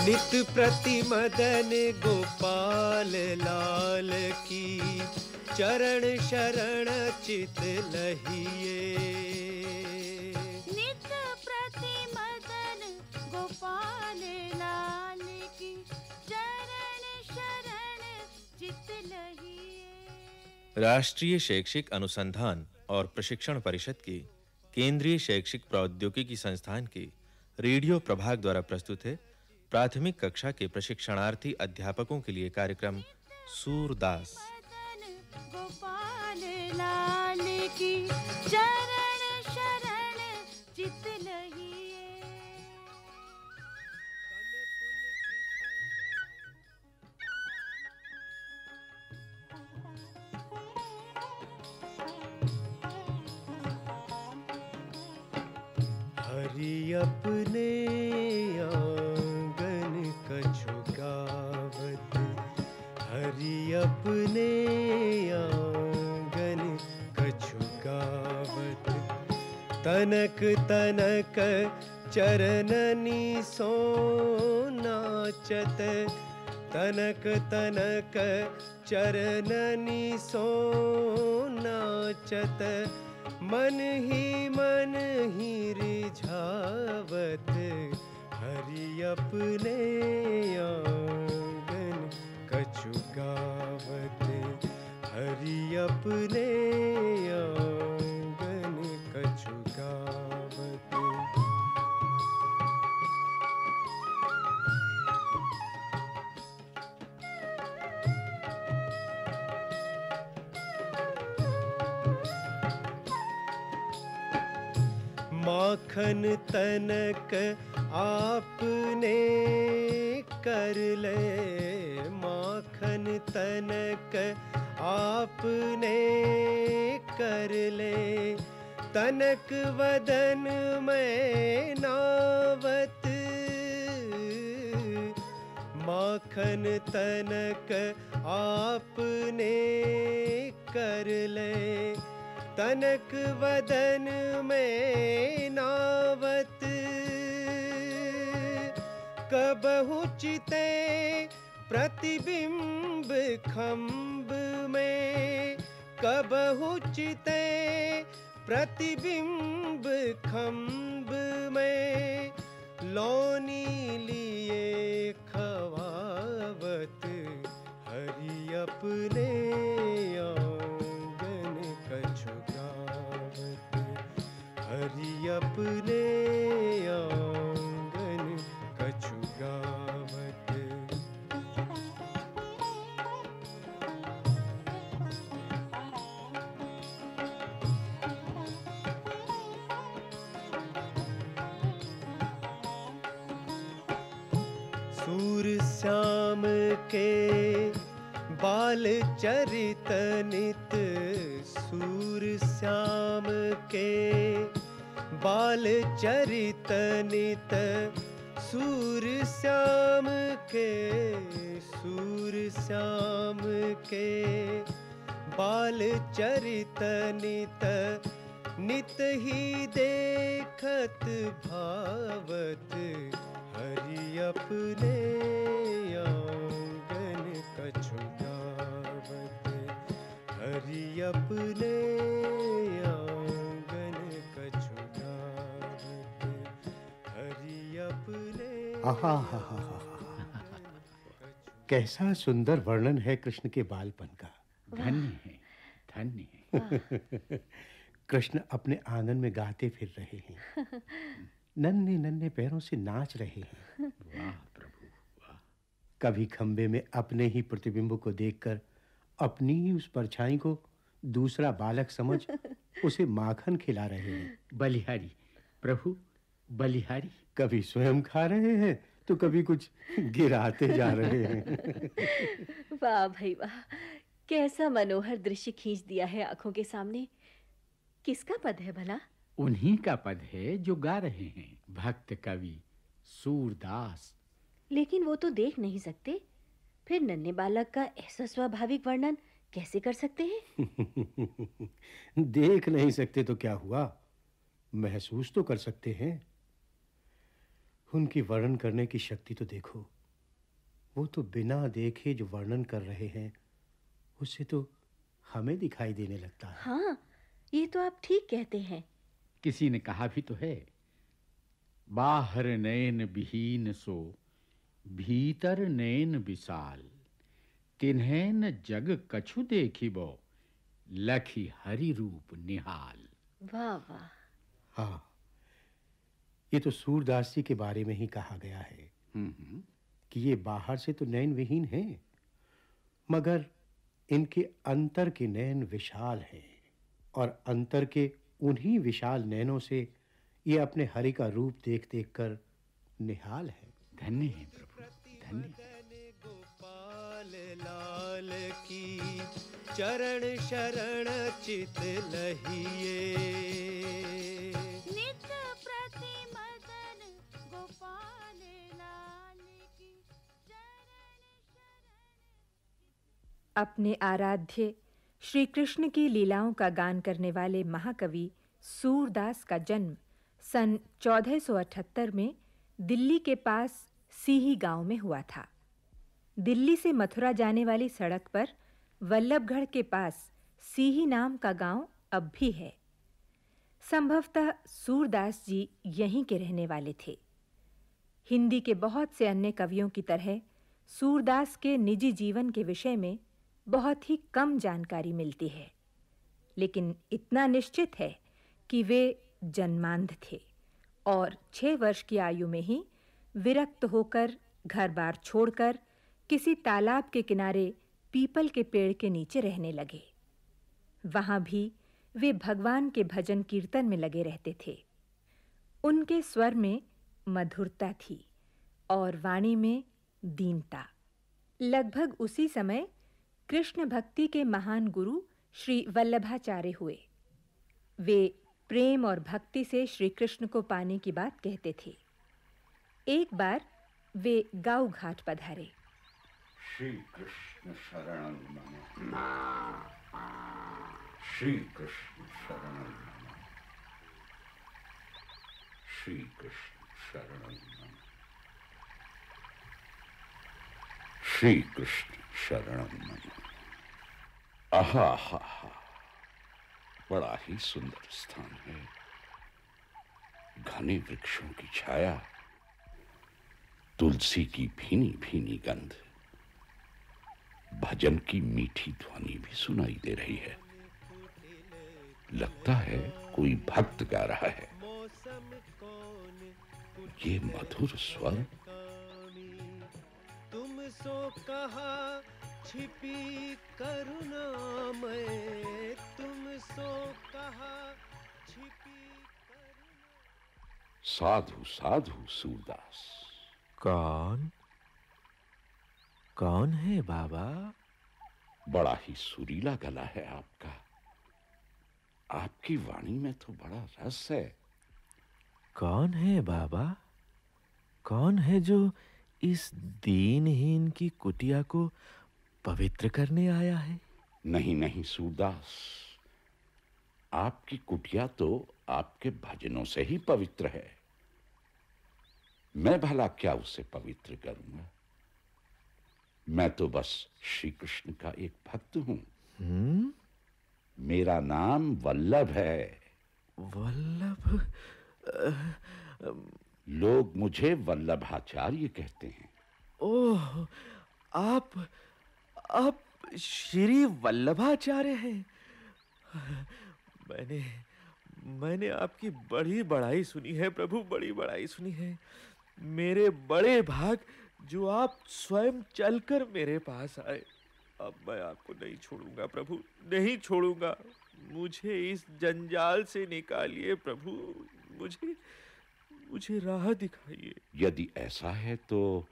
नित प्रति मदन गोपाल लाल की चरण शरण चित लहिए। नित प्रति मदन गोपाल लाल की चरण शरण चित लहिए। राष्ट्रीय शैक्षिक अनुसंधान और प्रशिक्षण परिषद की केंद्रीय शैक्षिक प्रौद्योगिकी संस्थान की रेडियो प्रभाग द्वारा प्रस्तुत है प्राथमिक कक्षा के प्रशिक्षणार्थी अध्यापकों के लिए कार्यक्रम सूरदास। मदन गोपाल लाल की चरण शरण चित लहिए हरि अपने आँगन अपने आँगन कछु गावत तनक तनक चरणनी सो नाचत तनक तनक चरणनी सो नाचत मन ही मन ही रिझावत। हरि अपने अपने आँगन कछु गावत माखन तनक आपने कर ले माखन तनक आपने कर ले। तनक वदन में नावत। माखन तनक आपने कर ले। तनक वदन में नावत। कबहु चिते प्रतिबिंब खंब में कबहु चिते प्रतिबिंब खंब में लौनी लिए खवावत हरि अपने आँगन कछु गावत हरि अपने श्याम के बाल चरित नित सूर श्याम के बाल चरित नित सूर श्याम के, सूर श्याम के बाल चरित नित नित ही देखत भावत, हरि अपने अपने आँगन हरि अपने आहा हा हा हा कैसा सुंदर वर्णन है कृष्ण के बालपन का। धन्य है धन्य है। कृष्ण अपने आँगन में गाते फिर रहे हैं। नन्हे नन्हे पैरों से नाच रहे हैं। वाह प्रभु वाह। कभी खंबे में अपने ही प्रतिबिंब को देखकर अपनी ही उस परछाई को दूसरा बालक समझ उसे माखन खिला रहे हैं। बलिहारी प्रभु बलिहारी। कभी स्वयं खा रहे हैं तो कभी कुछ गिराते जा रहे हैं। वाह भाई वाह कैसा मनोहर दृश्य खींच दिया है आँखों के सामने। किसका पद है भला? उन्हीं का पद है जो गा रहे हैं भक्त कवि सूरदास। लेकिन वो तो देख नहीं सकते। फिर नन्हे बालक का ऐसा स्वाभाविक वर्णन कैसे कर सकते हैं? देख नहीं सकते तो क्या हुआ? महसूस तो कर सकते हैं। उनकी वर्णन करने की शक्ति तो देखो। वो तो बिना देखे जो वर्णन कर रहे हैं उससे तो हमें दिखाई देने लगता है। हाँ ये तो आप ठीक कहते हैं। किसी ने कहा भी तो है बाहर नैन विहीन सो भीतर नैन विशाल। तिन्हैन जग कछु देखिबो लखी हरि रूप निहाल। वाह वाह। हाँ ये तो सूरदास जी के बारे में ही कहा गया है हम्म हम्म। कि ये बाहर से तो नैन विहीन हैं मगर इनके अंतर के नयन विशाल हैं और अंतर के उन्हीं विशाल नैनों से ये अपने हरि का रूप देख देख कर निहाल है। धन्य है प्रभु धन्य गोपाल लाल की चरण शरण चित लहिए। नित प्रति मदन गोपाल लाल की चरण अपने आराध्य श्री कृष्ण की लीलाओं का गान करने वाले महाकवि सूरदास का जन्म सन 1478 में दिल्ली के पास सीही गाँव में हुआ था। दिल्ली से मथुरा जाने वाली सड़क पर वल्लभगढ़ के पास सीही नाम का गाँव अब भी है। संभवतः सूरदास जी यहीं के रहने वाले थे। हिंदी के बहुत से अन्य कवियों की तरह सूरदास के निजी जीवन के विषय में बहुत ही कम जानकारी मिलती है, लेकिन इतना निश्चित है कि वे जन्मांध थे और छह वर्ष की आयु में ही विरक्त होकर घर-बार छोड़कर किसी तालाब के किनारे पीपल के पेड़ के नीचे रहने लगे। वहाँ भी वे भगवान के भजन कीर्तन में लगे रहते थे। उनके स्वर में मधुरता थी और वाणी में दीनता। लगभग उसी समय कृष्ण भक्ति के महान गुरु श्री वल्लभाचार्य हुए। वे प्रेम और भक्ति से श्री कृष्ण को पाने की बात कहते थे। एक बार वे गाँव घाट पधारे। श्री कृष्ण शरण मम श्री कृष्ण शरण मम श्री कृष्ण शरण श्री कृष्ण शरण आहा हा हा। बड़ा ही सुंदर स्थान है। घने वृक्षों की छाया तुलसी की भीनी भीनी गंध। भजन की मीठी ध्वनि भी सुनाई दे रही है। लगता है कोई भक्त गा रहा है। ये मधुर स्वर। तुम सो कहा छिपी करुणा मैं तुम सो कहा छिपी साधु साधु सूरदास। कौन कौन है बाबा? बड़ा ही सुरीला गला है आपका। आपकी वाणी में तो बड़ा रस है। कौन है बाबा? कौन है जो इस दीनहीन की कुटिया को पवित्र करने आया है? नहीं नहीं सूरदास आपकी कुटिया तो आपके भजनों से ही पवित्र है। मैं भला क्या उसे पवित्र करूँगा? मैं तो बस श्री कृष्ण का एक भक्त हूँ। हम्म? मेरा नाम वल्लभ है। वल्लभ? लोग मुझे वल्लभाचार्य कहते हैं। ओह आप आप श्री वल्लभाचार्य हैं। मैंने मैंने आपकी बड़ी बड़ाई सुनी है प्रभु बड़ी बड़ाई सुनी है। मेरे बड़े भाग जो आप स्वयं चलकर मेरे पास आए। अब मैं आपको नहीं छोड़ूँगा प्रभु। नहीं छोड़ूँगा। मुझे इस जंजाल से निकालिए प्रभु। मुझे मुझे राह दिखाइए। यदि ऐसा है तो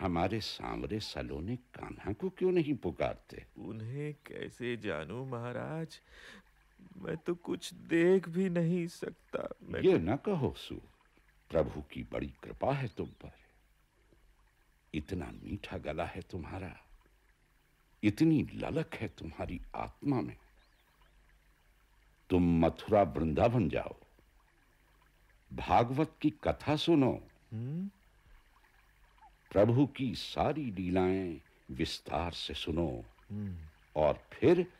हमारे सांवरे सलोने कान्हा को क्यों नहीं पुकारते? उन्हें कैसे जानूं महाराज? मैं तो कुछ देख भी नहीं सकता। मैं ये न कहो सू। प्रभु की बड़ी कृपा है तुम पर। इतना मीठा गला है तुम्हारा इतनी ललक है तुम्हारी आत्मा में। तुम मथुरा वृंदावन जाओ। भागवत की कथा सुनो। हम्म। प्रभु की सारी लीलाएँ विस्तार से सुनो। हम्म। और फिर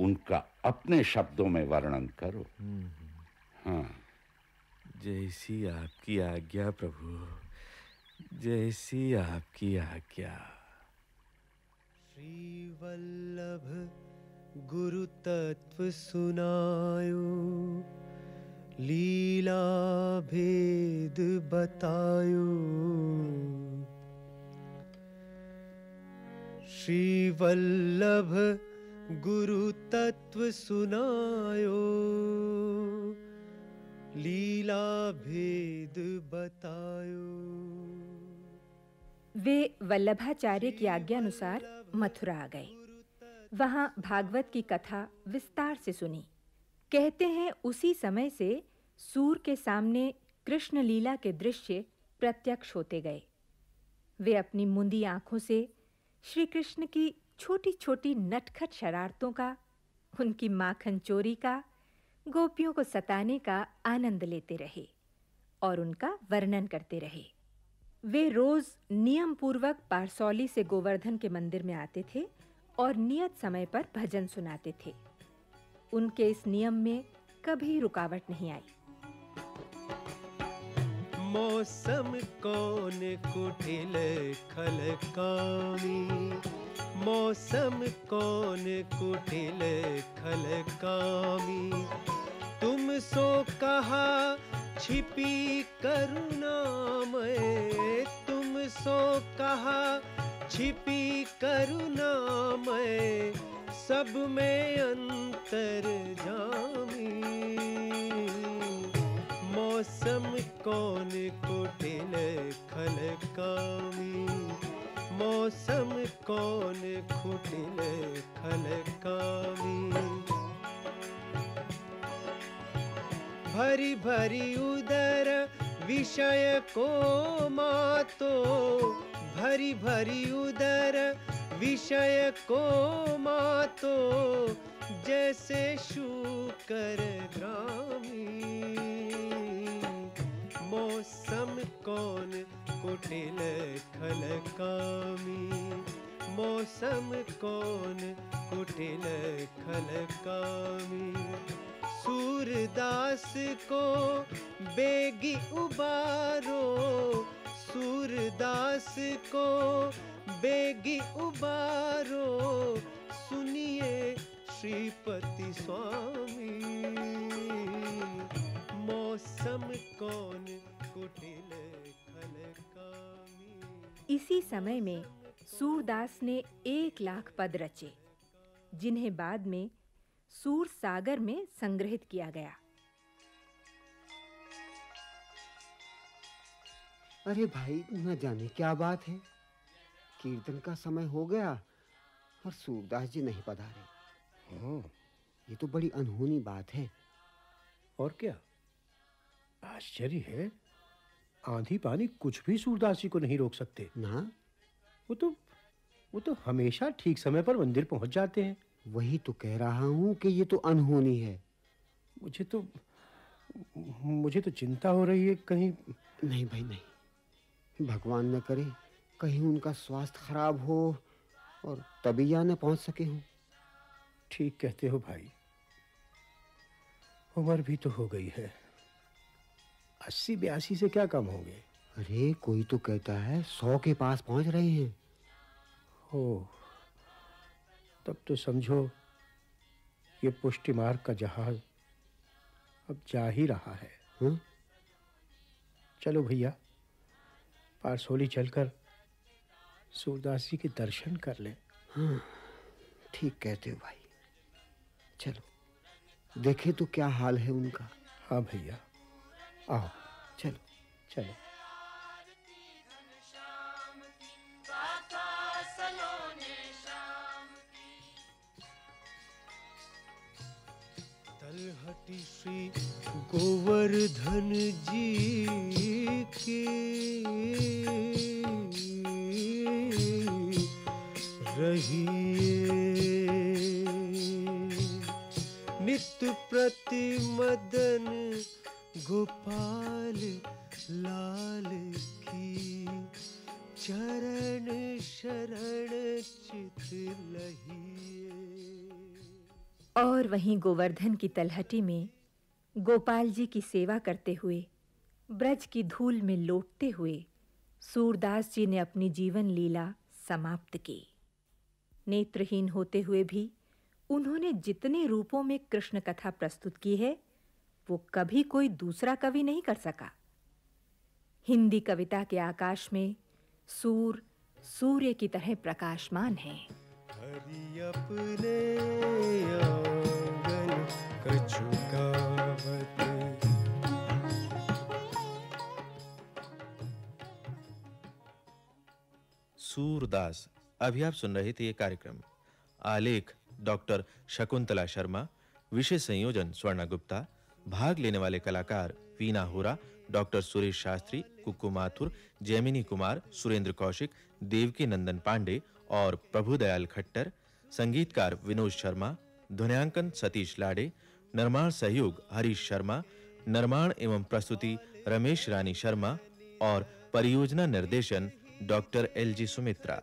उनका अपने शब्दों में वर्णन करो। हाँ। जैसी आपकी आज्ञा प्रभु। जैसी आपकी आज्ञा। श्री वल्लभ गुरु तत्व सुनायो। लीला भेद बतायो। श्री वल्लभ गुरु तत्व सुनायो। लीला भेद बतायो। वे वल्लभाचार्य की आज्ञा अनुसार मथुरा आ गए। वहाँ भागवत की कथा विस्तार से सुनी। कहते हैं उसी समय से सूर के सामने कृष्ण लीला के दृश्य प्रत्यक्ष होते गए। वे अपनी मुंदी आँखों से श्री कृष्ण की छोटी-छोटी नटखट शरारतों का, उनकी माखन चोरी का, गोपियों को सताने का आनंद लेते रहे और उनका वर्णन करते रहे। वे रोज नियम पूर्वक पारसौली से गोवर्धन के मंदिर में आते थे और नियत समय पर भजन सुनाते थे। उनके इस नियम में कभी रुकावट नहीं आई। मौसम कौन कुटिल खलकामी मौसम कौन कुटिल खलकामी तुम सो कहा छिपी करुणा में तुम सो कहा। छिपी करुणा में सब में अंतर जामी। मौसम कौन कुटिल खल कामी। मौसम कौन कुटिल खल भरी भरी उदर, विषय को मातो। भरी भरी उदर, विषय को मातो। जैसे शूकर ग्रामी। मौसम कौन कुटिल खल कामी। मौसम कौन कुटिल खल कामी। सूरदास को बेगी उबारो। सूरदास को बेगी उबारो। सुनिए श्रीपति स्वामी, मौसम कौन कुटिल खल कामी इसी समय में सूरदास ने एक लाख पद रचे, जिन्हें बाद में सूर सागर में संग्रहित किया गया। अरे भाई न जाने क्या बात है। कीर्तन का समय हो गया और सूरदास जी नहीं पधारे। हाँ। ये तो बड़ी अनहोनी बात है। और क्या? आश्चर्य है। आंधी पानी कुछ भी सूरदास जी को नहीं रोक सकते। ना? वो तो वो तो हमेशा ठीक समय पर मंदिर पहुँच जाते हैं। वही तो कह रहा हूँ कि ये तो अनहोनी है। मुझे तो मुझे तो चिंता हो रही है कहीं। नहीं भाई नहीं। भगवान न करे कहीं उनका स्वास्थ्य खराब हो और तभी यहाँ न पहुँच सके हूँ। ठीक कहते हो भाई। उम्र भी तो हो गई है। अस्सी बयासी से क्या कम होंगे? अरे कोई तो कहता है सौ के पास पहुँच रहे हैं। हो तब तो समझो ये पुष्टि मार्ग का जहाज़ अब जा ही रहा है। हाँ? चलो भैया पारसोली चलकर सूरदास जी के दर्शन कर ले। ठीक कहते हो भाई। चलो देखे तो क्या हाल है उनका। हाँ भैया आओ। चलो। चलो। हटी श्री गोवर्धन जी की। रही नित्य प्रति मदन गोपाल लाल की। चरण शरण चित लहिए। और वहीं गोवर्धन की तलहटी में गोपाल जी की सेवा करते हुए, ब्रज की धूल में लोटते हुए, सूरदास जी ने अपनी जीवन लीला समाप्त की। नेत्रहीन होते हुए भी उन्होंने जितने रूपों में कृष्ण कथा प्रस्तुत की है, वो कभी कोई दूसरा कवि नहीं कर सका। हिंदी कविता के आकाश में सूर, सूर्य की तरह प्रकाशमान है। सूरदास, अभी आप सुन रहे थे ये कार्यक्रम। आलेख, डॉक्टर शकुंतला शर्मा, विषय संयोजन, स्वर्णा गुप्ता, भाग लेने वाले कलाकार वीना होरा, डॉक्टर सुरेश शास्त्री कुक्कू माथुर जैमिनी कुमार, सुरेंद्र कौशिक, देवकी नंदन पांडे और प्रभुदयाल खट्टर, संगीतकार विनोद शर्मा, ध्वनियांकन सतीश लाड़े, निर्माण सहयोग हरीश शर्मा, निर्माण एवं प्रस्तुति रमेश रानी शर्मा और परियोजना निर्देशन डॉक्टर एलजी सुमित्रा।